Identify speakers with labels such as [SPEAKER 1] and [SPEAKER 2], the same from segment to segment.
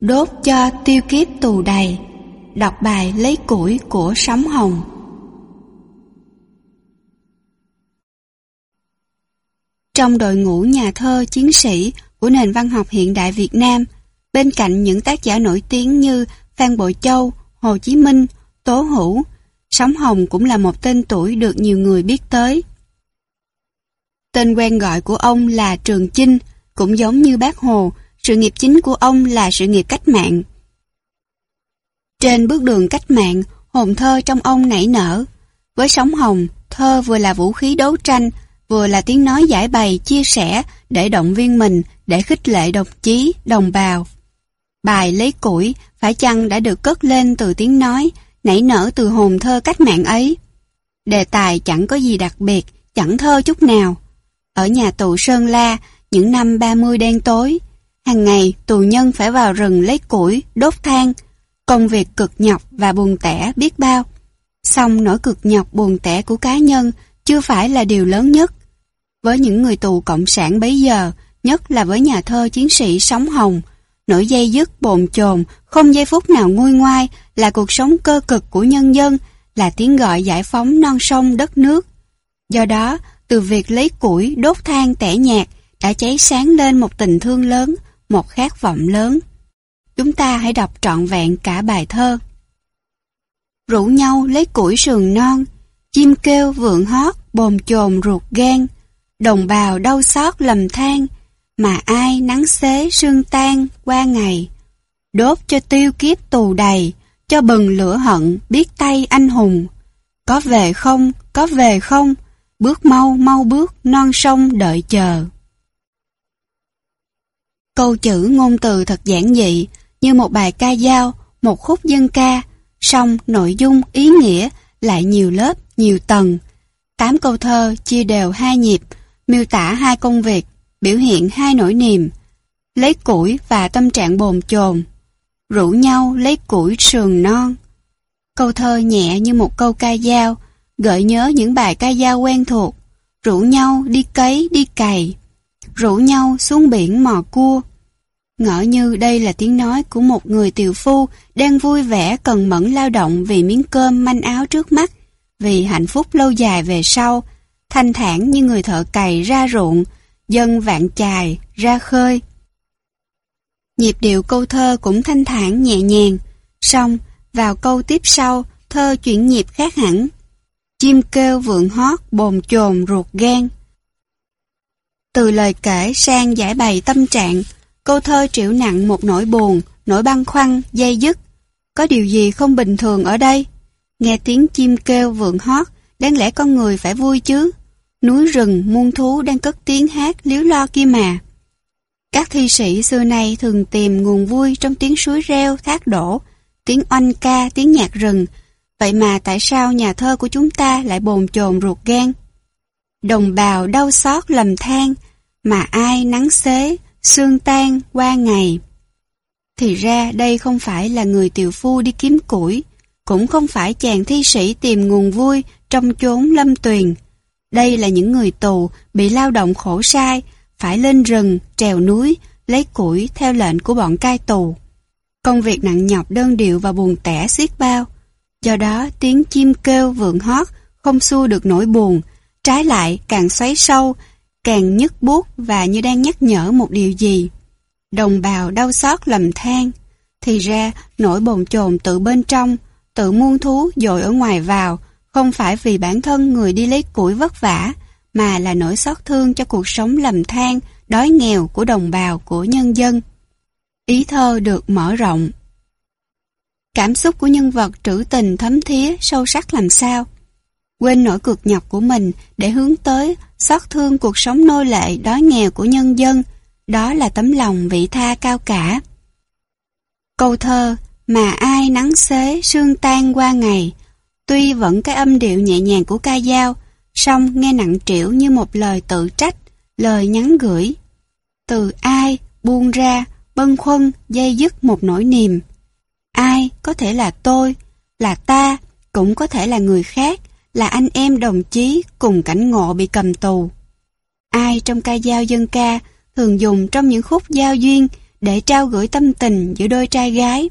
[SPEAKER 1] Đốt cho tiêu kiếp tù đầy Đọc bài lấy củi của Sóng Hồng Trong đội ngũ nhà thơ chiến sĩ của nền văn học hiện đại Việt Nam, bên cạnh những tác giả nổi tiếng như Phan Bội Châu, Hồ Chí Minh, Tố Hữu, Sóng Hồng cũng là một tên tuổi được nhiều người biết tới. Tên quen gọi của ông là Trường Chinh, cũng giống như bác Hồ, sự nghiệp chính của ông là sự nghiệp cách mạng. Trên bước đường cách mạng, hồn thơ trong ông nảy nở. Với sóng hồng, thơ vừa là vũ khí đấu tranh, vừa là tiếng nói giải bày, chia sẻ, để động viên mình, để khích lệ đồng chí, đồng bào. Bài lấy củi, phải chăng đã được cất lên từ tiếng nói, nảy nở từ hồn thơ cách mạng ấy. Đề tài chẳng có gì đặc biệt, chẳng thơ chút nào. Ở nhà tù Sơn La, những năm 30 đen tối, hàng ngày tù nhân phải vào rừng lấy củi, đốt than, công việc cực nhọc và buồn tẻ biết bao. Xong nỗi cực nhọc buồn tẻ của cá nhân chưa phải là điều lớn nhất. Với những người tù cộng sản bấy giờ, nhất là với nhà thơ chiến sĩ Sống Hồng, nỗi dây dứt bồn chồn, không giây phút nào nguôi ngoai là cuộc sống cơ cực của nhân dân, là tiếng gọi giải phóng non sông đất nước. Do đó, từ việc lấy củi đốt than tẻ nhạt đã cháy sáng lên một tình thương lớn, một khát vọng lớn. Chúng ta hãy đọc trọn vẹn cả bài thơ. Rủ nhau lấy củi sườn non, chim kêu vượng hót, bồn chồn ruột gan, đồng bào đau xót lầm than, mà ai nắng xế sương tan qua ngày. Đốt cho tiêu kiếp tù đầy, cho bừng lửa hận biết tay anh hùng. Có về không, có về không, bước mau mau bước non sông đợi chờ. Câu chữ ngôn từ thật giản dị, như một bài ca dao, một khúc dân ca, song nội dung, ý nghĩa lại nhiều lớp, nhiều tầng. Tám câu thơ chia đều hai nhịp, miêu tả hai công việc, biểu hiện hai nỗi niềm, lấy củi và tâm trạng bồn chồn, rủ nhau lấy củi sườn non. Câu thơ nhẹ như một câu ca dao, gợi nhớ những bài ca dao quen thuộc, rủ nhau đi cấy đi cày, rủ nhau xuống biển mò cua. Ngỡ như đây là tiếng nói của một người tiều phu đang vui vẻ cần mẫn lao động vì miếng cơm manh áo trước mắt, vì hạnh phúc lâu dài về sau, thanh thản như người thợ cày ra ruộng, dân vạn chài, ra khơi. Nhịp điệu câu thơ cũng thanh thản nhẹ nhàng, xong vào câu tiếp sau, thơ chuyển nhịp khác hẳn. Chim kêu vượng hót, bồn chồn ruột gan. Từ lời kể sang giải bày tâm trạng, câu thơ triệu nặng một nỗi buồn, nỗi băn khoăn, dây dứt. Có điều gì không bình thường ở đây? Nghe tiếng chim kêu vượng hót, đáng lẽ con người phải vui chứ? núi rừng, muôn thú đang cất tiếng hát liếu lo kia mà. Các thi sĩ xưa nay thường tìm nguồn vui trong tiếng suối reo, thác đổ, tiếng oanh ca, tiếng nhạc rừng. Vậy mà tại sao nhà thơ của chúng ta lại bồn chồn ruột gan? Đồng bào đau xót lầm than, mà ai nắng xế, xương tan qua ngày. Thì ra đây không phải là người tiểu phu đi kiếm củi, cũng không phải chàng thi sĩ tìm nguồn vui trong chốn lâm tuyền, đây là những người tù bị lao động khổ sai, phải lên rừng, trèo núi, lấy củi theo lệnh của bọn cai tù. Công việc nặng nhọc đơn điệu và buồn tẻ xiết bao. Do đó tiếng chim kêu vượng hót không xua được nỗi buồn, trái lại càng xoáy sâu, càng nhức buốt và như đang nhắc nhở một điều gì. Đồng bào đau xót lầm than, thì ra nỗi bồn chồn tự bên trong, tự muôn thú dội ở ngoài vào, không phải vì bản thân người đi lấy củi vất vả, mà là nỗi xót thương cho cuộc sống lầm than, đói nghèo của đồng bào, của nhân dân. Ý thơ được mở rộng. Cảm xúc của nhân vật trữ tình thấm thía, sâu sắc làm sao? Quên nỗi cực nhọc của mình để hướng tới xót thương cuộc sống nô lệ đói nghèo của nhân dân, đó là tấm lòng vị tha cao cả. Câu thơ Mà ai nắng xế sương tan qua ngày Tuy vẫn cái âm điệu nhẹ nhàng của ca dao, song nghe nặng trĩu như một lời tự trách, lời nhắn gửi. Từ ai, buông ra, bâng khuâng, dây dứt một nỗi niềm. Ai có thể là tôi, là ta, cũng có thể là người khác, là anh em đồng chí cùng cảnh ngộ bị cầm tù. Ai trong ca dao dân ca thường dùng trong những khúc giao duyên để trao gửi tâm tình giữa đôi trai gái.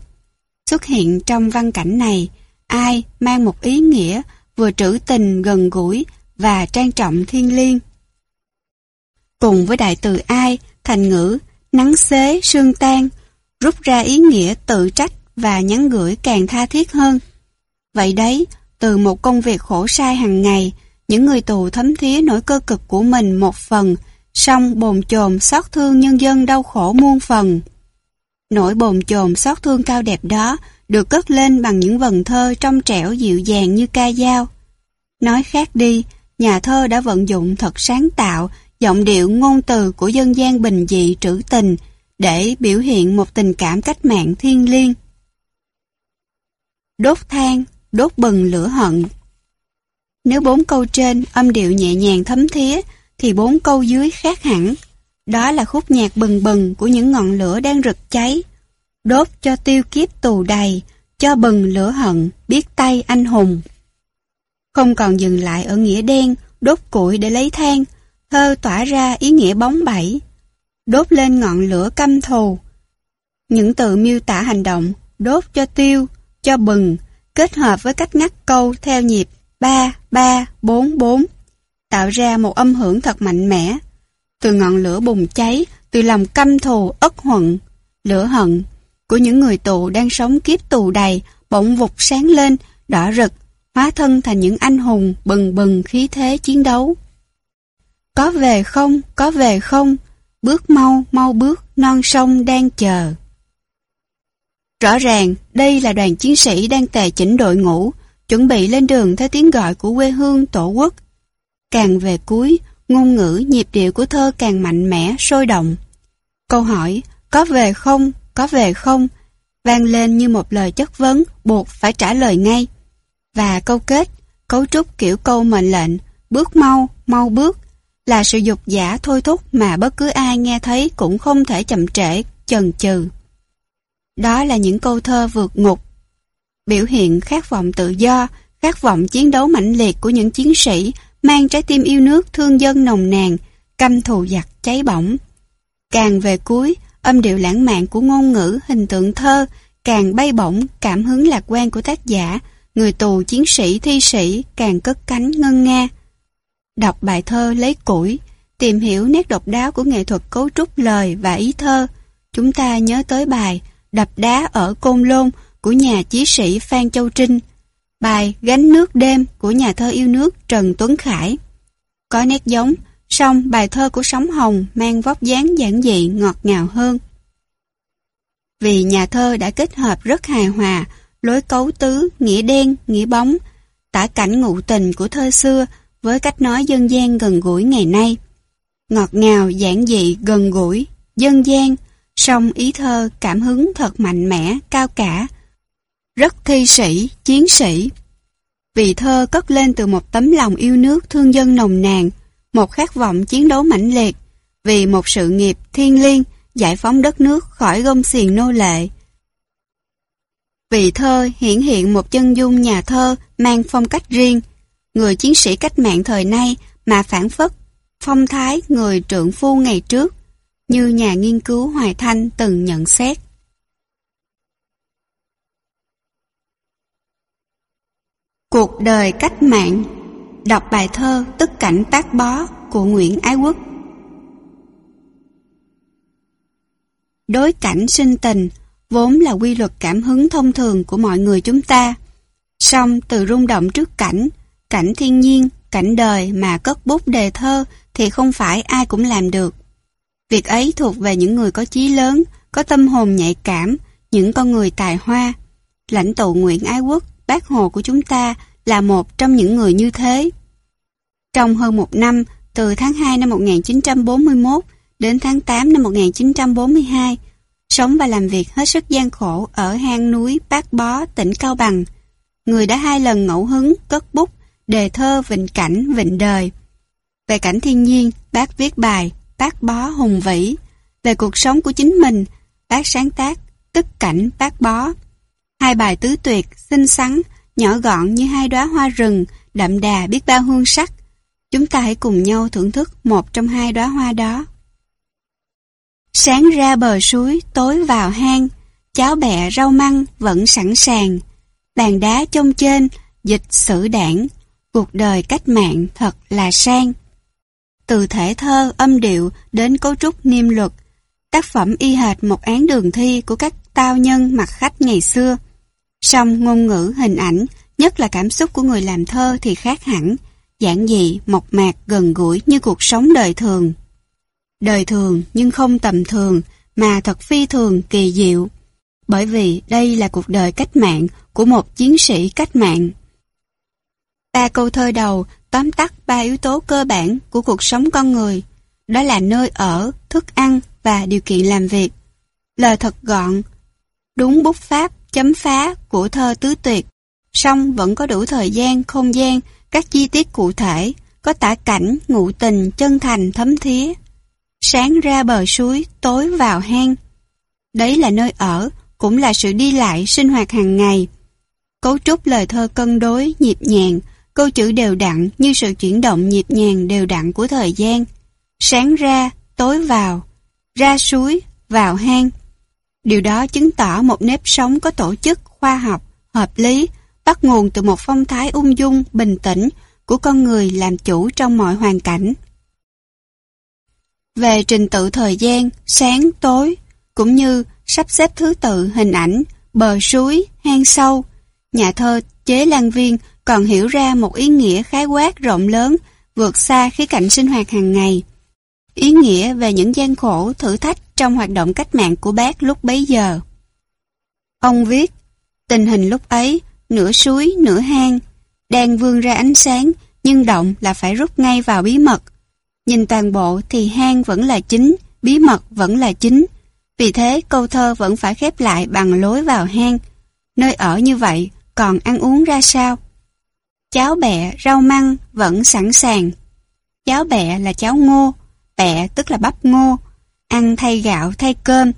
[SPEAKER 1] Xuất hiện trong văn cảnh này, ai mang một ý nghĩa vừa trữ tình gần gũi và trang trọng thiên liêng. Cùng với đại từ ai, thành ngữ, nắng xế, sương tan, rút ra ý nghĩa tự trách và nhắn gửi càng tha thiết hơn. Vậy đấy, từ một công việc khổ sai hàng ngày, những người tù thấm thía nỗi cơ cực của mình một phần, song bồn chồn xót thương nhân dân đau khổ muôn phần. Nỗi bồn chồn xót thương cao đẹp đó được cất lên bằng những vần thơ trong trẻo dịu dàng như ca dao. Nói khác đi, nhà thơ đã vận dụng thật sáng tạo giọng điệu ngôn từ của dân gian bình dị trữ tình để biểu hiện một tình cảm cách mạng thiên liêng. Đốt than, đốt bừng lửa hận. Nếu bốn câu trên âm điệu nhẹ nhàng thấm thía, thì bốn câu dưới khác hẳn. Đó là khúc nhạc bừng bừng của những ngọn lửa đang rực cháy. Đốt cho tiêu kiếp tù đầy, cho bừng lửa hận, biết tay anh hùng. Không còn dừng lại ở nghĩa đen, đốt củi để lấy than, thơ tỏa ra ý nghĩa bóng bẩy. Đốt lên ngọn lửa căm thù. Những từ miêu tả hành động, đốt cho tiêu, cho bừng, kết hợp với cách ngắt câu theo nhịp 3, 3, 4, 4, tạo ra một âm hưởng thật mạnh mẽ. Từ ngọn lửa bùng cháy, từ lòng căm thù, ất huận, lửa hận của những người tù đang sống kiếp tù đầy, bỗng vụt sáng lên, đỏ rực, hóa thân thành những anh hùng bừng bừng khí thế chiến đấu. Có về không, có về không, bước mau, mau bước, non sông đang chờ. Rõ ràng, đây là đoàn chiến sĩ đang tề chỉnh đội ngũ, chuẩn bị lên đường theo tiếng gọi của quê hương tổ quốc. Càng về cuối, ngôn ngữ, nhịp điệu của thơ càng mạnh mẽ, sôi động. Câu hỏi, có về không, có về không, vang lên như một lời chất vấn, buộc phải trả lời ngay. Và câu kết, cấu trúc kiểu câu mệnh lệnh, bước mau, mau bước, là sự dục giả thôi thúc mà bất cứ ai nghe thấy cũng không thể chậm trễ, chần chừ. Đó là những câu thơ vượt ngục, biểu hiện khát vọng tự do, khát vọng chiến đấu mãnh liệt của những chiến sĩ mang trái tim yêu nước thương dân nồng nàn, căm thù giặc cháy bỏng. Càng về cuối, âm điệu lãng mạn của ngôn ngữ, hình tượng thơ, càng bay bổng, cảm hứng lạc quan của tác giả, người tù chiến sĩ thi sĩ càng cất cánh ngân nga. Đọc bài thơ lấy củi, tìm hiểu nét độc đáo của nghệ thuật cấu trúc lời và ý thơ, chúng ta nhớ tới bài Đập đá ở Côn Lôn của nhà chí sĩ Phan Châu Trinh, bài Gánh nước đêm của nhà thơ yêu nước Trần Tuấn Khải. Có nét giống, song bài thơ của Sóng Hồng mang vóc dáng giản dị ngọt ngào hơn. Vì nhà thơ đã kết hợp rất hài hòa lối cấu tứ, nghĩa đen, nghĩa bóng, tả cảnh ngụ tình của thơ xưa với cách nói dân gian gần gũi ngày nay. Ngọt ngào, giản dị, gần gũi, dân gian, song ý thơ cảm hứng thật mạnh mẽ, cao cả, rất thi sĩ, chiến sĩ. Vì thơ cất lên từ một tấm lòng yêu nước thương dân nồng nàn, một khát vọng chiến đấu mãnh liệt, vì một sự nghiệp thiên liêng giải phóng đất nước khỏi gông xiềng nô lệ. Vì thơ hiển hiện một chân dung nhà thơ mang phong cách riêng, người chiến sĩ cách mạng thời nay mà phản phất phong thái người trượng phu ngày trước, như nhà nghiên cứu Hoài Thanh từng nhận xét. Cuộc đời cách mạng Đọc bài thơ Tức cảnh tác bó của Nguyễn Ái Quốc Đối cảnh sinh tình vốn là quy luật cảm hứng thông thường của mọi người chúng ta. Song từ rung động trước cảnh, cảnh thiên nhiên, cảnh đời mà cất bút đề thơ thì không phải ai cũng làm được. Việc ấy thuộc về những người có chí lớn, có tâm hồn nhạy cảm, những con người tài hoa. Lãnh tụ Nguyễn Ái Quốc, bác Hồ của chúng ta là một trong những người như thế. Trong hơn một năm, từ tháng 2 năm 1941 đến tháng 8 năm 1942, sống và làm việc hết sức gian khổ ở hang núi Bát Bó, tỉnh Cao Bằng. Người đã hai lần ngẫu hứng, cất bút, đề thơ vịnh cảnh, vịnh đời. Về cảnh thiên nhiên, bác viết bài Bát Bó Hùng Vĩ. Về cuộc sống của chính mình, bác sáng tác Tức cảnh Bát Bó. Hai bài tứ tuyệt, xinh xắn, nhỏ gọn như hai đóa hoa rừng, đậm đà biết bao hương sắc. Chúng ta hãy cùng nhau thưởng thức một trong hai đóa hoa đó. Sáng ra bờ suối, tối vào hang, cháo bẹ rau măng vẫn sẵn sàng. Bàn đá trông trên, dịch sử đảng, cuộc đời cách mạng thật là sang. Từ thể thơ, âm điệu đến cấu trúc niêm luật, tác phẩm y hệt một án đường thi của các tao nhân mặt khách ngày xưa. Song ngôn ngữ, hình ảnh, nhất là cảm xúc của người làm thơ thì khác hẳn, giản dị, mộc mạc, gần gũi như cuộc sống đời thường. Đời thường nhưng không tầm thường, mà thật phi thường, kỳ diệu. Bởi vì đây là cuộc đời cách mạng của một chiến sĩ cách mạng. Ba câu thơ đầu tóm tắt ba yếu tố cơ bản của cuộc sống con người. Đó là nơi ở, thức ăn và điều kiện làm việc. Lời thật gọn, đúng bút pháp, chấm phá của thơ tứ tuyệt, song vẫn có đủ thời gian, không gian, các chi tiết cụ thể, có tả cảnh, ngụ tình, chân thành, thấm thía. Sáng ra bờ suối, tối vào hang. Đấy là nơi ở, cũng là sự đi lại, sinh hoạt hàng ngày. Cấu trúc lời thơ cân đối, nhịp nhàng, câu chữ đều đặn như sự chuyển động nhịp nhàng đều đặn của thời gian. Sáng ra, tối vào, ra suối, vào hang. Điều đó chứng tỏ một nếp sống có tổ chức, khoa học, hợp lý, bắt nguồn từ một phong thái ung dung, bình tĩnh của con người làm chủ trong mọi hoàn cảnh. Về trình tự thời gian, sáng, tối, cũng như sắp xếp thứ tự hình ảnh, bờ suối, hang sâu, nhà thơ Chế Lan Viên còn hiểu ra một ý nghĩa khái quát rộng lớn, vượt xa khía cạnh sinh hoạt hàng ngày. Ý nghĩa về những gian khổ, thử thách trong hoạt động cách mạng của bác lúc bấy giờ. Ông viết, tình hình lúc ấy, nửa suối, nửa hang, đang vươn ra ánh sáng, nhưng động là phải rút ngay vào bí mật. Nhìn toàn bộ thì hang vẫn là chính, bí mật vẫn là chính. Vì thế câu thơ vẫn phải khép lại bằng lối vào hang. Nơi ở như vậy, còn ăn uống ra sao? Cháo bẹ, rau măng vẫn sẵn sàng. Cháo bẹ là cháo ngô, bẹ tức là bắp ngô, ăn thay gạo thay cơm.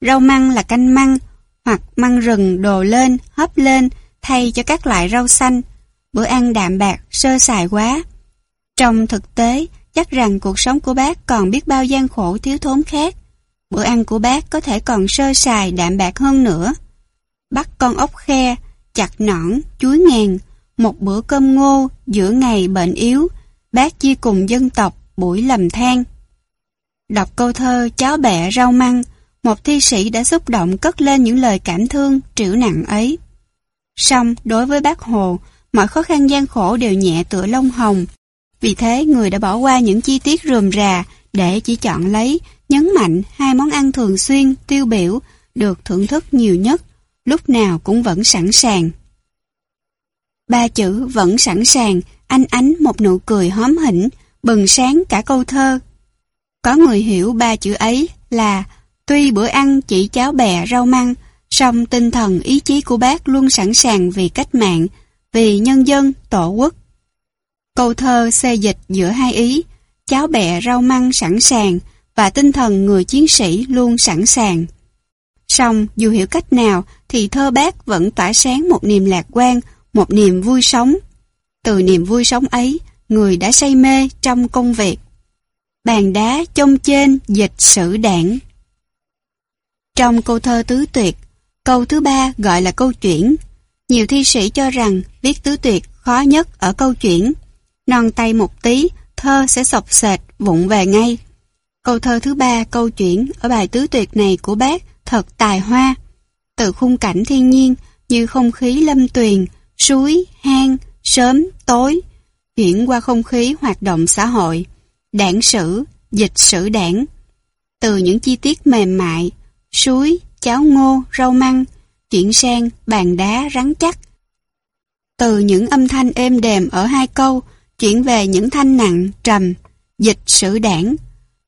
[SPEAKER 1] Rau măng là canh măng, hoặc măng rừng đồ lên, hấp lên, thay cho các loại rau xanh. Bữa ăn đạm bạc, sơ sài quá. Trong thực tế, chắc rằng cuộc sống của bác còn biết bao gian khổ thiếu thốn khác. Bữa ăn của bác có thể còn sơ sài đạm bạc hơn nữa. Bắt con ốc khe, chặt nõn, chuối ngàn, một bữa cơm ngô giữa ngày bệnh yếu, bác chia cùng dân tộc buổi lầm than. Đọc câu thơ Cháo bẹ rau măng, một thi sĩ đã xúc động cất lên những lời cảm thương trĩu nặng ấy. Song đối với bác Hồ, mọi khó khăn gian khổ đều nhẹ tựa lông hồng. Vì thế người đã bỏ qua những chi tiết rườm rà để chỉ chọn lấy, nhấn mạnh hai món ăn thường xuyên, tiêu biểu, được thưởng thức nhiều nhất, lúc nào cũng vẫn sẵn sàng. Ba chữ vẫn sẵn sàng, anh ánh một nụ cười hóm hỉnh, bừng sáng cả câu thơ. Có người hiểu ba chữ ấy là tuy bữa ăn chỉ cháo bè rau măng, song tinh thần ý chí của bác luôn sẵn sàng vì cách mạng, vì nhân dân, tổ quốc. Câu thơ xê dịch giữa hai ý, cháo bẹ rau măng sẵn sàng và tinh thần người chiến sĩ luôn sẵn sàng. Song dù hiểu cách nào thì thơ bác vẫn tỏa sáng một niềm lạc quan, một niềm vui sống. Từ niềm vui sống ấy, người đã say mê trong công việc. Bàn đá trông trên dịch sử đảng. Trong câu thơ tứ tuyệt, câu thứ ba gọi là câu chuyển. Nhiều thi sĩ cho rằng viết tứ tuyệt khó nhất ở câu chuyển. Non tay một tí, thơ sẽ sọc sệt, vụng về ngay. Câu thơ thứ ba, câu chuyển ở bài tứ tuyệt này của bác thật tài hoa. Từ khung cảnh thiên nhiên như không khí lâm tuyền, suối, hang, sớm, tối, chuyển qua không khí hoạt động xã hội, đảng sử, dịch sử đảng. Từ những chi tiết mềm mại, suối, cháo ngô, rau măng, chuyển sang bàn đá rắn chắc. Từ những âm thanh êm đềm ở hai câu, chuyển về những thanh nặng, trầm, dịch sử đảng.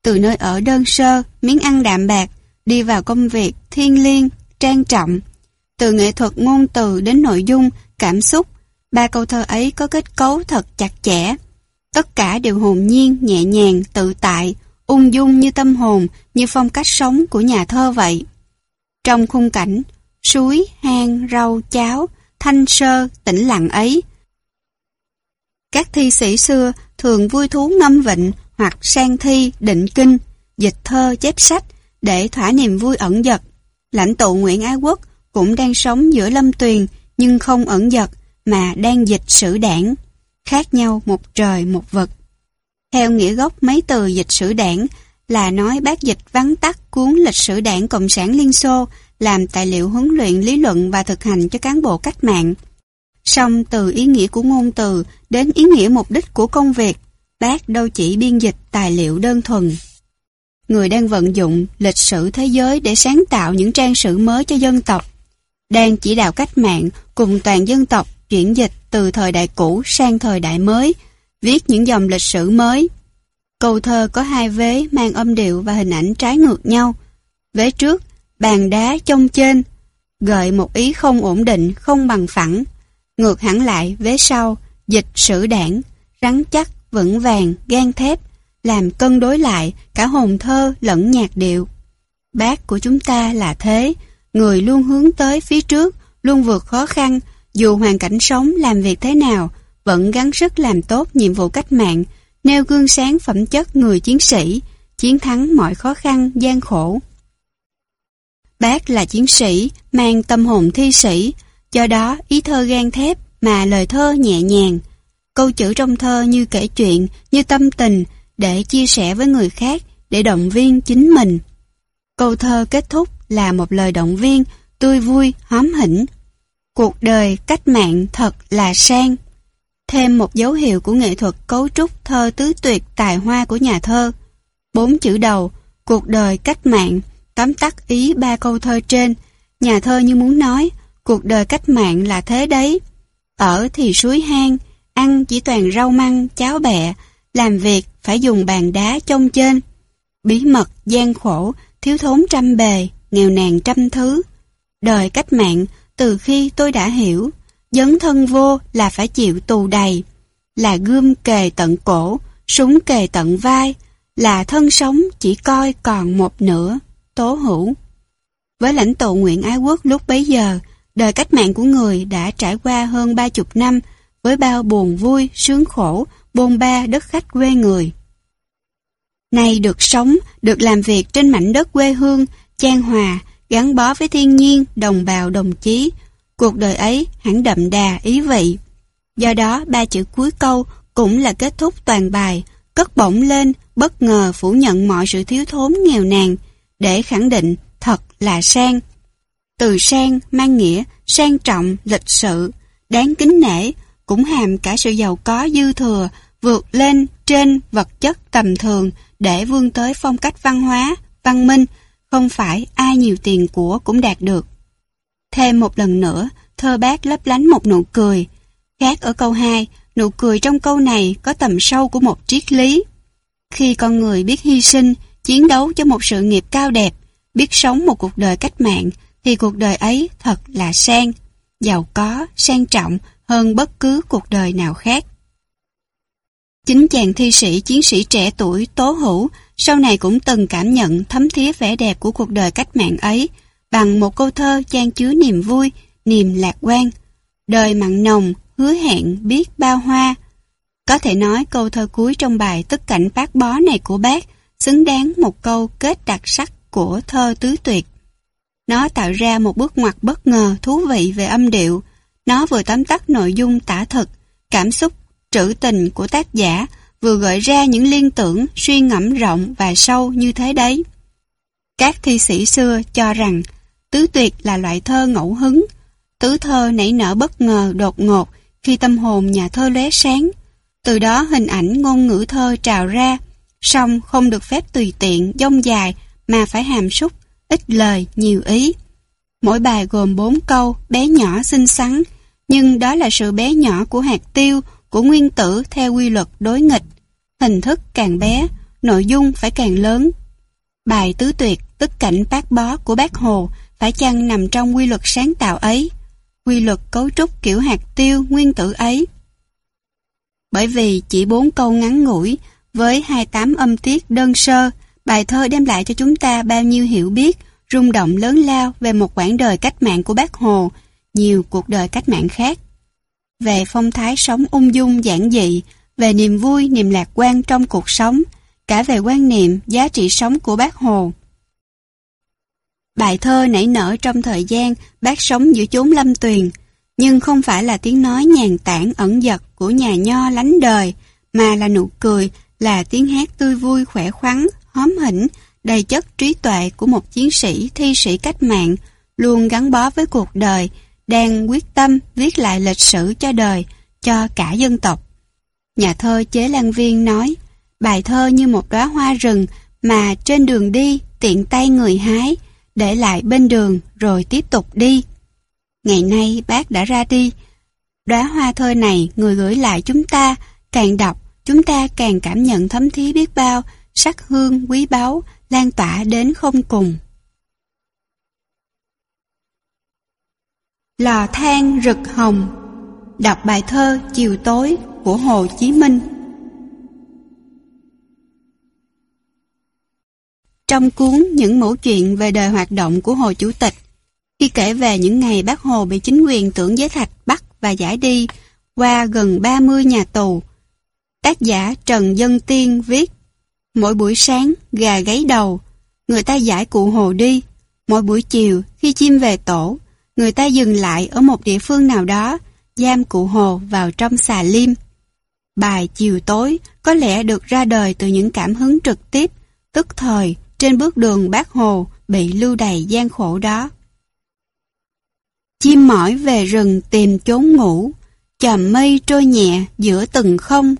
[SPEAKER 1] Từ nơi ở đơn sơ, miếng ăn đạm bạc, đi vào công việc thiên liêng, trang trọng. Từ nghệ thuật ngôn từ đến nội dung, cảm xúc, ba câu thơ ấy có kết cấu thật chặt chẽ. Tất cả đều hồn nhiên, nhẹ nhàng, tự tại, ung dung như tâm hồn, như phong cách sống của nhà thơ vậy. Trong khung cảnh, suối, hang, rau, cháo, thanh sơ, tĩnh lặng ấy. Các thi sĩ xưa thường vui thú ngâm vịnh hoặc sang thi, định kinh, dịch thơ, chép sách để thỏa niềm vui ẩn dật Lãnh tụ Nguyễn Ái Quốc cũng đang sống giữa lâm tuyền nhưng không ẩn giật mà đang dịch sử đảng. Khác nhau một trời một vực. Theo nghĩa gốc mấy từ dịch sử đảng là nói bác dịch vắn tắt cuốn lịch sử đảng Cộng sản Liên Xô làm tài liệu huấn luyện lý luận và thực hành cho cán bộ cách mạng. Song từ ý nghĩa của ngôn từ đến ý nghĩa mục đích của công việc, bác đâu chỉ biên dịch tài liệu đơn thuần. Người đang vận dụng lịch sử thế giới để sáng tạo những trang sử mới cho dân tộc, đang chỉ đạo cách mạng cùng toàn dân tộc chuyển dịch từ thời đại cũ sang thời đại mới, viết những dòng lịch sử mới. Câu thơ có hai vế mang âm điệu và hình ảnh trái ngược nhau. Vế trước, bàn đá trông trên, gợi một ý không ổn định, không bằng phẳng. Ngược hẳn lại vế sau, dịch sử đảng, rắn chắc, vững vàng, gan thép, làm cân đối lại cả hồn thơ lẫn nhạc điệu. Bác của chúng ta là thế, người luôn hướng tới phía trước, luôn vượt khó khăn, dù hoàn cảnh sống làm việc thế nào, vẫn gắng sức làm tốt nhiệm vụ cách mạng, nêu gương sáng phẩm chất người chiến sĩ, chiến thắng mọi khó khăn, gian khổ. Bác là chiến sĩ, mang tâm hồn thi sĩ, do đó ý thơ gan thép mà lời thơ nhẹ nhàng. Câu chữ trong thơ như kể chuyện, như tâm tình, để chia sẻ với người khác, để động viên chính mình. Câu thơ kết thúc là một lời động viên, tươi vui, hóm hỉnh. Cuộc đời cách mạng thật là sang. Thêm một dấu hiệu của nghệ thuật cấu trúc thơ tứ tuyệt tài hoa của nhà thơ. Bốn chữ đầu, cuộc đời cách mạng, tóm tắt ý ba câu thơ trên. Nhà thơ như muốn nói, cuộc đời cách mạng là thế đấy. Ở thì suối hang, ăn chỉ toàn rau măng, cháo bẹ, làm việc phải dùng bàn đá trông trên. Bí mật, gian khổ, thiếu thốn trăm bề, nghèo nàn trăm thứ. Đời cách mạng, từ khi tôi đã hiểu, dấn thân vô là phải chịu tù đầy, là gươm kề tận cổ, súng kề tận vai, là thân sống chỉ coi còn một nửa, tố hữu. Với lãnh tụ Nguyễn Ái Quốc lúc bấy giờ, đời cách mạng của người đã trải qua hơn ba chục năm với bao buồn vui, sướng khổ, bôn ba đất khách quê người. Nay được sống, được làm việc trên mảnh đất quê hương, chan hòa, gắn bó với thiên nhiên, đồng bào đồng chí. Cuộc đời ấy hẳn đậm đà ý vị. Do đó ba chữ cuối câu cũng là kết thúc toàn bài, cất bổng lên, bất ngờ phủ nhận mọi sự thiếu thốn nghèo nàn, để khẳng định thật là sang. Từ sang mang nghĩa sang trọng, lịch sự, đáng kính nể, cũng hàm cả sự giàu có dư thừa, vượt lên trên vật chất tầm thường để vươn tới phong cách văn hóa, văn minh, không phải ai nhiều tiền của cũng đạt được. Thêm một lần nữa, thơ bác lấp lánh một nụ cười. Khác ở câu 2, nụ cười trong câu này có tầm sâu của một triết lý. Khi con người biết hy sinh, chiến đấu cho một sự nghiệp cao đẹp, biết sống một cuộc đời cách mạng, thì cuộc đời ấy thật là sang, giàu có, sang trọng hơn bất cứ cuộc đời nào khác. Chính chàng thi sĩ chiến sĩ trẻ tuổi Tố Hữu sau này cũng từng cảm nhận thấm thía vẻ đẹp của cuộc đời cách mạng ấy bằng một câu thơ chan chứa niềm vui, niềm lạc quan. Đời mặn nồng, hứa hẹn biết bao hoa. Có thể nói câu thơ cuối trong bài Tức cảnh bác bó này của bác xứng đáng một câu kết đặc sắc của thơ tứ tuyệt. Nó tạo ra một bước ngoặt bất ngờ thú vị về âm điệu. Nó vừa tóm tắt nội dung tả thực, cảm xúc, trữ tình của tác giả, vừa gợi ra những liên tưởng, suy ngẫm rộng và sâu như thế đấy. Các thi sĩ xưa cho rằng tứ tuyệt là loại thơ ngẫu hứng, tứ thơ nảy nở bất ngờ đột ngột khi tâm hồn nhà thơ lóe sáng. Từ đó hình ảnh ngôn ngữ thơ trào ra, song không được phép tùy tiện, dông dài mà phải hàm súc, ít lời, nhiều ý. Mỗi bài gồm bốn câu, bé nhỏ xinh xắn, nhưng đó là sự bé nhỏ của hạt tiêu, của nguyên tử theo quy luật đối nghịch. Hình thức càng bé, nội dung phải càng lớn. Bài tứ tuyệt, tức cảnh bác bó của bác Hồ phải chăng nằm trong quy luật sáng tạo ấy, quy luật cấu trúc kiểu hạt tiêu nguyên tử ấy. Bởi vì chỉ bốn câu ngắn ngủi, với 28 âm tiết đơn sơ, bài thơ đem lại cho chúng ta bao nhiêu hiểu biết, rung động lớn lao về một quãng đời cách mạng của bác Hồ, nhiều cuộc đời cách mạng khác. Về phong thái sống ung dung giản dị, về niềm vui, niềm lạc quan trong cuộc sống, cả về quan niệm, giá trị sống của bác Hồ. Bài thơ nảy nở trong thời gian bác sống giữa chốn lâm tuyền, nhưng không phải là tiếng nói nhàn tản ẩn giật của nhà nho lánh đời, mà là nụ cười, là tiếng hát tươi vui khỏe khoắn, hóm hỉnh, đầy chất trí tuệ của một chiến sĩ thi sĩ cách mạng, luôn gắn bó với cuộc đời, đang quyết tâm viết lại lịch sử cho đời, cho cả dân tộc. Nhà thơ Chế Lan Viên nói, bài thơ như một đóa hoa rừng mà trên đường đi tiện tay người hái, để lại bên đường rồi tiếp tục đi. Ngày nay bác đã ra đi, đóa hoa thơ này người gửi lại chúng ta, càng đọc chúng ta càng cảm nhận thấm thí biết bao, sắc hương quý báu, lan tỏa đến không cùng. Lò than rực hồng Đọc bài thơ Chiều tối của Hồ Chí Minh Trong cuốn Những mẫu chuyện về đời hoạt động của Hồ Chủ tịch, khi kể về những ngày bác Hồ bị chính quyền tưởng giới thạch bắt và giải đi qua gần 30 nhà tù, tác giả Trần Dân Tiên viết Mỗi buổi sáng, gà gáy đầu, người ta giải cụ Hồ đi. Mỗi buổi chiều, khi chim về tổ, người ta dừng lại ở một địa phương nào đó, giam cụ Hồ vào trong xà liêm. Bài chiều tối có lẽ được ra đời từ những cảm hứng trực tiếp, tức thời, trên bước đường bác Hồ bị lưu đầy gian khổ đó. Chim mỏi về rừng tìm chốn ngủ, chòm mây trôi nhẹ giữa từng không.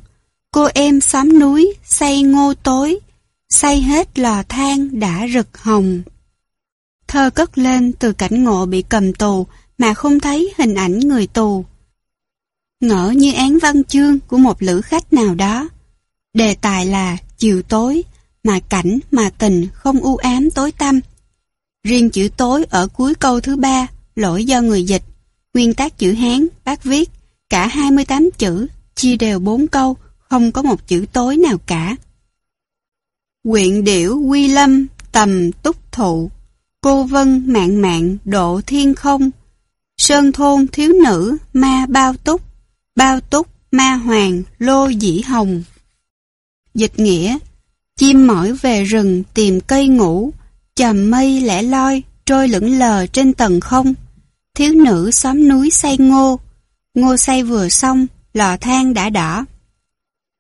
[SPEAKER 1] Cô em xóm núi say ngô tối, say hết lò than đã rực hồng. Thơ cất lên từ cảnh ngộ bị cầm tù mà không thấy hình ảnh người tù. Ngỡ như án văn chương của một lữ khách nào đó. Đề tài là chiều tối, mà cảnh mà tình không u ám tối tăm. Riêng chữ tối ở cuối câu thứ ba, lỗi do người dịch. Nguyên tác chữ Hán, bác viết, cả 28 chữ, chia đều 4 câu, không có một chữ tối nào cả. Quyện điểu quy lâm, tầm túc thụ, cô vân mạng mạng độ thiên không, sơn thôn thiếu nữ ma bao túc, bao túc ma hoàng lô dĩ hồng. Dịch nghĩa, chim mỏi về rừng tìm cây ngủ, chầm mây lẻ loi trôi lững lờ trên tầng không, thiếu nữ xóm núi say ngô, ngô say vừa xong, lò than đã đỏ.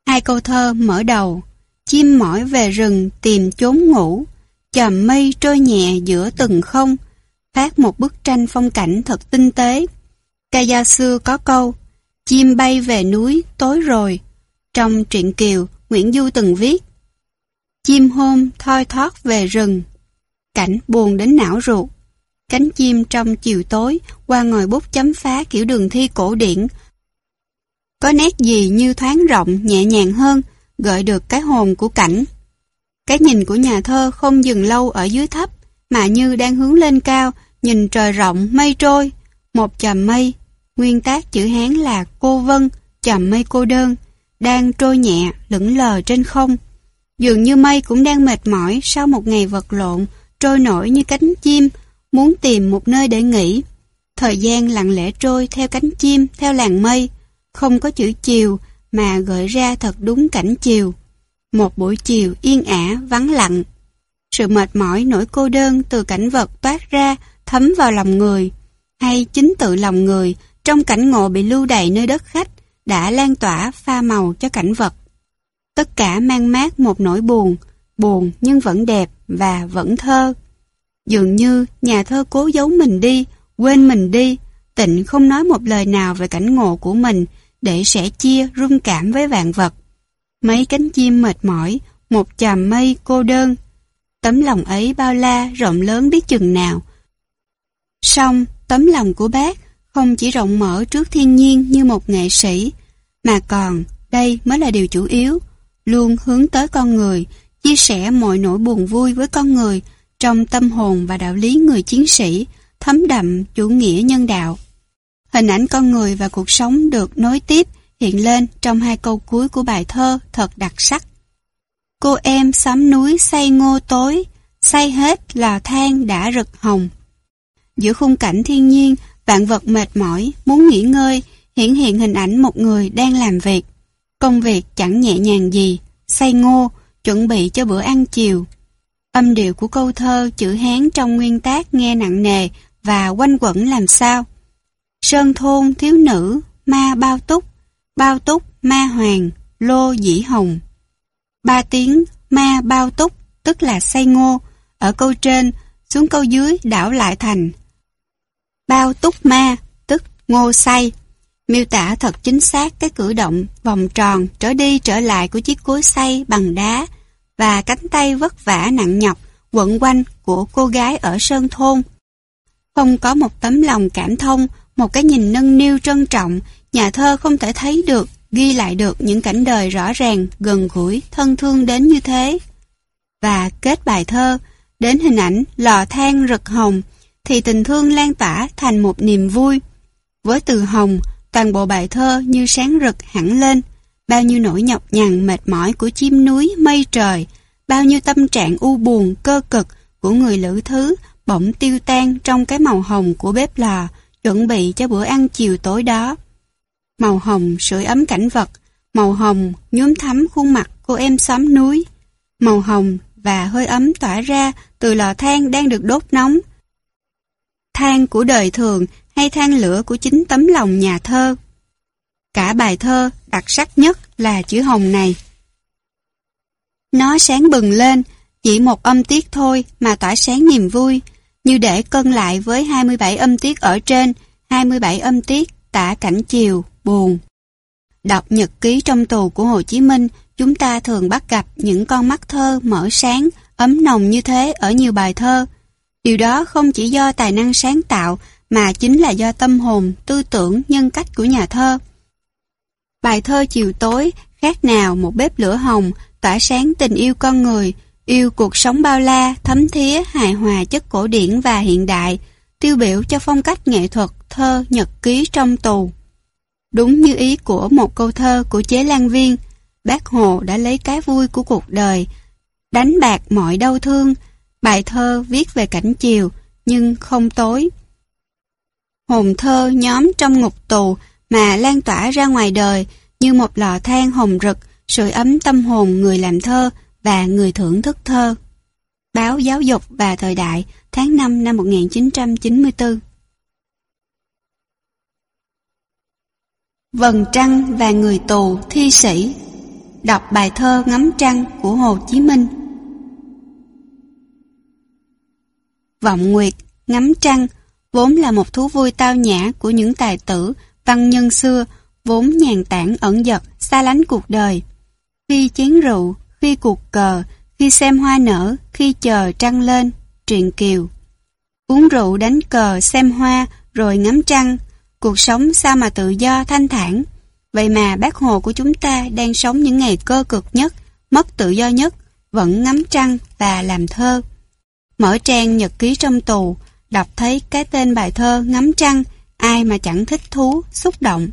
[SPEAKER 1] Hai câu thơ mở đầu, chim mỏi về rừng tìm chốn ngủ, chòm mây trôi nhẹ giữa từng không, phát một bức tranh phong cảnh thật tinh tế. Ca xưa có câu, chim bay về núi tối rồi. Trong truyện Kiều, Nguyễn Du từng viết, chim hôm thoi thoát về rừng, cảnh buồn đến não ruột. Cánh chim trong chiều tối qua ngòi bút chấm phá kiểu đường thi cổ điển. Có nét gì như thoáng rộng, nhẹ nhàng hơn, gợi được cái hồn của cảnh. Cái nhìn của nhà thơ không dừng lâu ở dưới thấp, mà như đang hướng lên cao, nhìn trời rộng, mây trôi. Một chòm mây, nguyên tác chữ Hán là cô vân, chòm mây cô đơn, đang trôi nhẹ, lững lờ trên không. Dường như mây cũng đang mệt mỏi sau một ngày vật lộn, trôi nổi như cánh chim, muốn tìm một nơi để nghỉ. Thời gian lặng lẽ trôi theo cánh chim, theo làng mây, không có chữ chiều mà gợi ra thật đúng cảnh chiều. Một buổi chiều yên ả, vắng lặng. Sự mệt mỏi nỗi cô đơn từ cảnh vật toát ra thấm vào lòng người, hay chính tự lòng người trong cảnh ngộ bị lưu đầy nơi đất khách đã lan tỏa pha màu cho cảnh vật. Tất cả mang mát một nỗi buồn, buồn nhưng vẫn đẹp và vẫn thơ. Dường như nhà thơ cố giấu mình đi, quên mình đi, tịnh không nói một lời nào về cảnh ngộ của mình để sẻ chia rung cảm với vạn vật. Mấy cánh chim mệt mỏi, một chàm mây cô đơn. Tấm lòng ấy bao la, rộng lớn biết chừng nào. Song, tấm lòng của bác không chỉ rộng mở trước thiên nhiên như một nghệ sĩ, mà còn, đây mới là điều chủ yếu, luôn hướng tới con người, chia sẻ mọi nỗi buồn vui với con người trong tâm hồn và đạo lý người chiến sĩ, thấm đậm chủ nghĩa nhân đạo. Hình ảnh con người và cuộc sống được nối tiếp hiện lên trong hai câu cuối của bài thơ thật đặc sắc. Cô em sắm núi say ngô tối, say hết là than đã rực hồng. Giữa khung cảnh thiên nhiên, vạn vật mệt mỏi, muốn nghỉ ngơi, hiển hiện hình ảnh một người đang làm việc. Công việc chẳng nhẹ nhàng gì, say ngô, chuẩn bị cho bữa ăn chiều. Âm điệu của câu thơ chữ Hán trong nguyên tác nghe nặng nề và quanh quẩn làm sao. Sơn thôn thiếu nữ, ma bao túc, bao túc, ma hoàng, lô dĩ hồng. Ba tiếng ma bao túc, tức là say ngô, ở câu trên, xuống câu dưới đảo lại thành. Bao túc ma, tức ngô say, miêu tả thật chính xác cái cử động vòng tròn trở đi trở lại của chiếc cối xay bằng đá và cánh tay vất vả nặng nhọc quận quanh của cô gái ở sơn thôn. Không có một tấm lòng cảm thông, một cái nhìn nâng niu trân trọng, nhà thơ không thể thấy được, ghi lại được những cảnh đời rõ ràng, gần gũi, thân thương đến như thế. Và kết bài thơ, đến hình ảnh lò than rực hồng, thì tình thương lan tỏa thành một niềm vui. Với từ hồng, toàn bộ bài thơ như sáng rực hẳn lên, bao nhiêu nỗi nhọc nhằn mệt mỏi của chim núi mây trời, bao nhiêu tâm trạng u buồn cơ cực của người lữ thứ bỗng tiêu tan trong cái màu hồng của bếp lò, chuẩn bị cho bữa ăn chiều tối đó. Màu hồng sưởi ấm cảnh vật, màu hồng nhuốm thắm khuôn mặt cô em xóm núi, màu hồng và hơi ấm tỏa ra từ lò than đang được đốt nóng. Than của đời thường hay than lửa của chính tấm lòng nhà thơ. Cả bài thơ đặc sắc nhất là chữ hồng này. Nó sáng bừng lên, chỉ một âm tiết thôi mà tỏa sáng niềm vui, như để cân lại với 27 âm tiết ở trên, 27 âm tiết tả cảnh chiều, buồn. Đọc nhật ký trong tù của Hồ Chí Minh, chúng ta thường bắt gặp những con mắt thơ mở sáng, ấm nồng như thế ở nhiều bài thơ. Điều đó không chỉ do tài năng sáng tạo mà chính là do tâm hồn, tư tưởng, nhân cách của nhà thơ. Bài thơ chiều tối khác nào một bếp lửa hồng tỏa sáng tình yêu con người, yêu cuộc sống bao la, thấm thía, hài hòa chất cổ điển và hiện đại, tiêu biểu cho phong cách nghệ thuật thơ nhật ký trong tù. Đúng như ý của một câu thơ của chế Lan Viên, bác Hồ đã lấy cái vui của cuộc đời, đánh bạc mọi đau thương, bài thơ viết về cảnh chiều, nhưng không tối. Hồn thơ nhóm trong ngục tù mà lan tỏa ra ngoài đời như một lò than hồng rực, sưởi ấm tâm hồn người làm thơ và người thưởng thức thơ. Báo Giáo dục và Thời đại tháng 5 năm 1994 Vầng trăng và người tù thi sĩ Đọc bài thơ ngắm trăng của Hồ Chí Minh Vọng Nguyệt, ngắm trăng vốn là một thú vui tao nhã của những tài tử, văn nhân xưa, vốn nhàn tản ẩn giật, xa lánh cuộc đời. Khi chén rượu, khi cuộc cờ, khi xem hoa nở, khi chờ trăng lên, truyền kiều. Uống rượu đánh cờ, xem hoa, rồi ngắm trăng, cuộc sống sao mà tự do thanh thản. Vậy mà bác Hồ của chúng ta đang sống những ngày cơ cực nhất, mất tự do nhất, vẫn ngắm trăng và làm thơ. Mở trang nhật ký trong tù, đọc thấy cái tên bài thơ ngắm trăng, ai mà chẳng thích thú, xúc động.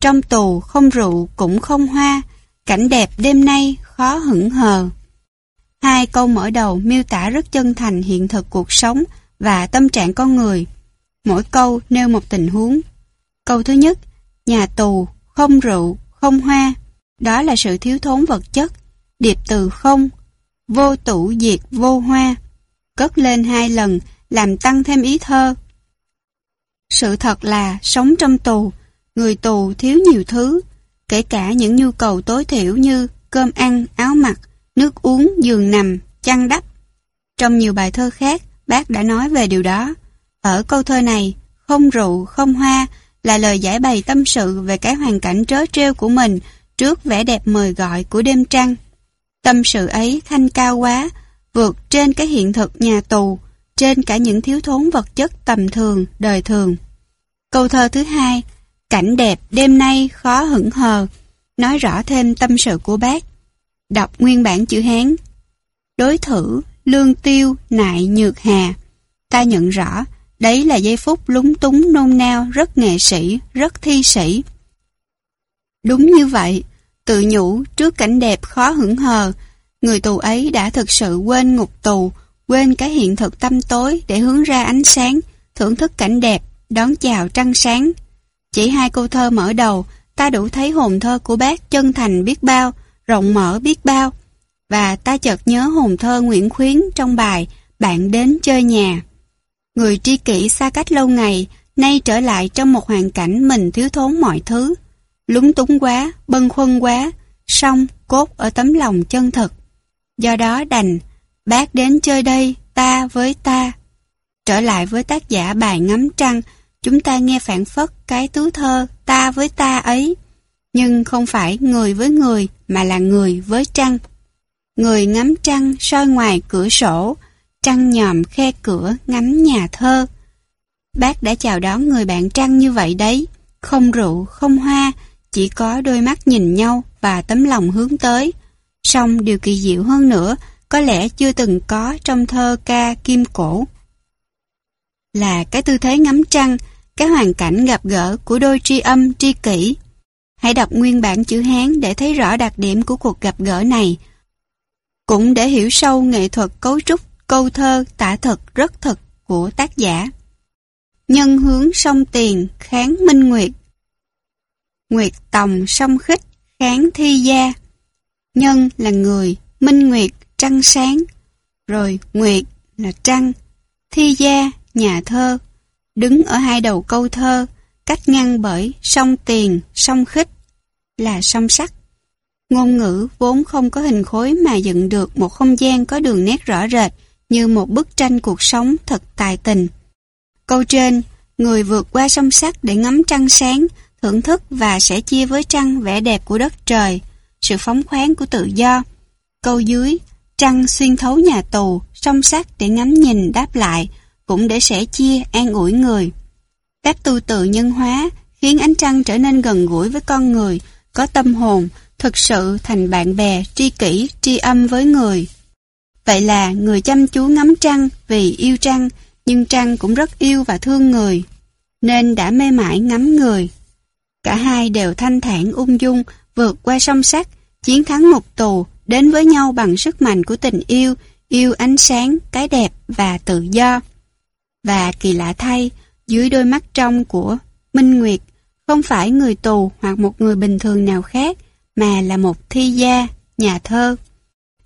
[SPEAKER 1] Trong tù không rượu cũng không hoa, cảnh đẹp đêm nay khó hững hờ. Hai câu mở đầu miêu tả rất chân thành hiện thực cuộc sống và tâm trạng con người. Mỗi câu nêu một tình huống. Câu thứ nhất, nhà tù, không rượu, không hoa. Đó là sự thiếu thốn vật chất, điệp từ không, vô tủ diệt vô hoa. Cất lên hai lần, làm tăng thêm ý thơ. Sự thật là sống trong tù, người tù thiếu nhiều thứ, kể cả những nhu cầu tối thiểu như cơm ăn, áo mặc, nước uống, giường nằm, chăn đắp. Trong nhiều bài thơ khác, bác đã nói về điều đó. Ở câu thơ này, không rượu, không hoa là lời giải bày tâm sự về cái hoàn cảnh trớ trêu của mình trước vẻ đẹp mời gọi của đêm trăng. Tâm sự ấy thanh cao quá, vượt trên cái hiện thực nhà tù, trên cả những thiếu thốn vật chất tầm thường, đời thường. Câu thơ thứ hai, cảnh đẹp đêm nay khó hững hờ, nói rõ thêm tâm sự của bác. Đọc nguyên bản chữ Hán. Đối thử, lương tiêu, nại nhược hà. Ta nhận rõ, đấy là giây phút lúng túng nôn nao rất nghệ sĩ, rất thi sĩ. Đúng như vậy, tự nhủ trước cảnh đẹp khó hững hờ, người tù ấy đã thực sự quên ngục tù, quên cái hiện thực tâm tối để hướng ra ánh sáng, thưởng thức cảnh đẹp, đón chào trăng sáng. Chỉ hai câu thơ mở đầu, ta đủ thấy hồn thơ của bác chân thành biết bao, rộng mở biết bao. và ta chợt nhớ hồn thơ Nguyễn Khuyến trong bài Bạn đến chơi nhà. Người tri kỷ xa cách lâu ngày, nay trở lại trong một hoàn cảnh mình thiếu thốn mọi thứ. Lúng túng quá, bâng khuâng quá, song cốt ở tấm lòng chân thật Do đó đành, bác đến chơi đây, ta với ta. Trở lại với tác giả bài ngắm trăng, chúng ta nghe phản phất cái tứ thơ ta với ta ấy. Nhưng không phải người với người, mà là người với trăng. Người ngắm trăng soi ngoài cửa sổ, trăng nhòm khe cửa ngắm nhà thơ. Bác đã chào đón người bạn trăng như vậy đấy, không rượu, không hoa, chỉ có đôi mắt nhìn nhau và tấm lòng hướng tới. Song điều kỳ diệu hơn nữa, có lẽ chưa từng có trong thơ ca Kim Cổ. Là cái tư thế ngắm trăng, cái hoàn cảnh gặp gỡ của đôi tri âm tri kỷ. Hãy đọc nguyên bản chữ Hán để thấy rõ đặc điểm của cuộc gặp gỡ này. Cũng để hiểu sâu nghệ thuật cấu trúc câu thơ tả thực rất thực của tác giả. Nhân hướng sông tiền kháng minh nguyệt. Nguyệt tòng sông khích kháng thi gia. Nhân là người, minh nguyệt, trăng sáng Rồi nguyệt là trăng Thi gia, nhà thơ. Đứng ở hai đầu câu thơ Cách ngăn bởi sông tiền, sông khích Là sông sắc. Ngôn ngữ vốn không có hình khối mà dựng được một không gian có đường nét rõ rệt như một bức tranh cuộc sống thật tài tình. Câu trên, người vượt qua sông sắc để ngắm trăng sáng, thưởng thức và sẽ chia với trăng vẻ đẹp của đất trời, sự phóng khoáng của tự do. Câu dưới, trăng xuyên thấu nhà tù, sông sắc để ngắm nhìn đáp lại, cũng để sẻ chia an ủi người. Các tu tự nhân hóa khiến ánh trăng trở nên gần gũi với con người, có tâm hồn, thực sự thành bạn bè, tri kỷ, tri âm với người. Vậy là người chăm chú ngắm trăng vì yêu trăng, nhưng trăng cũng rất yêu và thương người, nên đã mê mải ngắm người. Cả hai đều thanh thản ung dung, vượt qua sông sắt, chiến thắng ngục tù, đến với nhau bằng sức mạnh của tình yêu, yêu ánh sáng, cái đẹp và tự do. Và kỳ lạ thay, dưới đôi mắt trong của Minh Nguyệt, không phải người tù hoặc một người bình thường nào khác, mà là một thi gia, nhà thơ.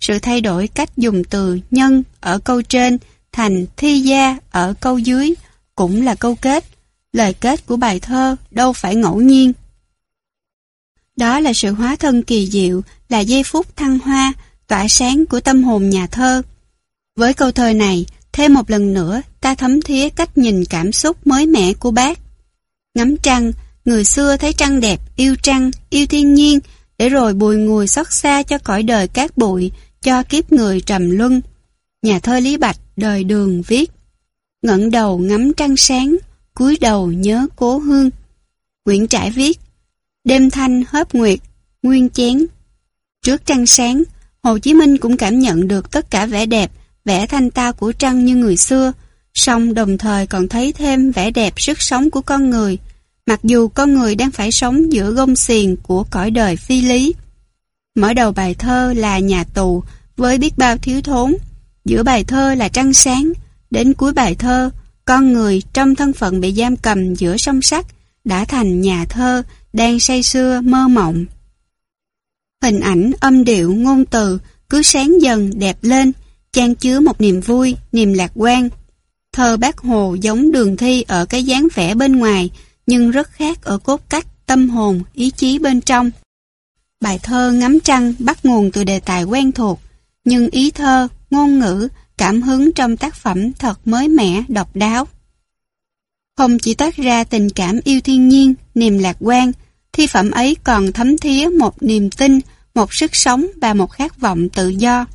[SPEAKER 1] Sự thay đổi cách dùng từ nhân ở câu trên thành thi gia ở câu dưới cũng là câu kết. Lời kết của bài thơ đâu phải ngẫu nhiên. Đó là sự hóa thân kỳ diệu, là giây phút thăng hoa, tỏa sáng của tâm hồn nhà thơ. Với câu thơ này, thêm một lần nữa ta thấm thía cách nhìn cảm xúc mới mẻ của bác. Ngắm trăng, người xưa thấy trăng đẹp, yêu trăng, yêu thiên nhiên, để rồi bùi ngùi xót xa cho cõi đời cát bụi, cho kiếp người trầm luân. Nhà thơ Lý Bạch đời đường viết ngẩng đầu ngắm trăng sáng, cúi đầu nhớ cố hương. Nguyễn Trãi viết Đêm thanh hớp nguyệt, nguyên chén. Trước trăng sáng, Hồ Chí Minh cũng cảm nhận được tất cả vẻ đẹp, vẻ thanh tao của trăng như người xưa, song đồng thời còn thấy thêm vẻ đẹp sức sống của con người, mặc dù con người đang phải sống giữa gông xiềng của cõi đời phi lý. Mở đầu bài thơ là nhà tù với biết bao thiếu thốn. Giữa bài thơ là trăng sáng. Đến cuối bài thơ, con người trong thân phận bị giam cầm giữa sông sắt đã thành nhà thơ đang say sưa mơ mộng. Hình ảnh, âm điệu, ngôn từ cứ sáng dần đẹp lên, trang chứa một niềm vui, niềm lạc quan. Thơ bác Hồ giống đường thi ở cái dáng vẻ bên ngoài, nhưng rất khác ở cốt cách, tâm hồn, ý chí bên trong. Bài thơ ngắm trăng bắt nguồn từ đề tài quen thuộc, nhưng ý thơ, ngôn ngữ, cảm hứng trong tác phẩm thật mới mẻ, độc đáo. Không chỉ toát ra tình cảm yêu thiên nhiên, niềm lạc quan, thi phẩm ấy còn thấm thía một niềm tin, một sức sống và một khát vọng tự do.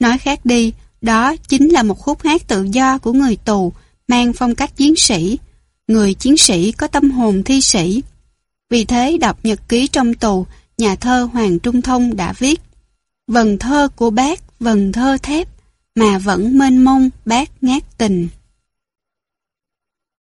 [SPEAKER 1] Nói khác đi, đó chính là một khúc hát tự do của người tù, mang phong cách chiến sĩ. Người chiến sĩ có tâm hồn thi sĩ. Vì thế đọc nhật ký trong tù nhà thơ Hoàng Trung Thông đã viết Vần thơ của bác, vần thơ thép, mà vẫn mênh mông bác ngát tình.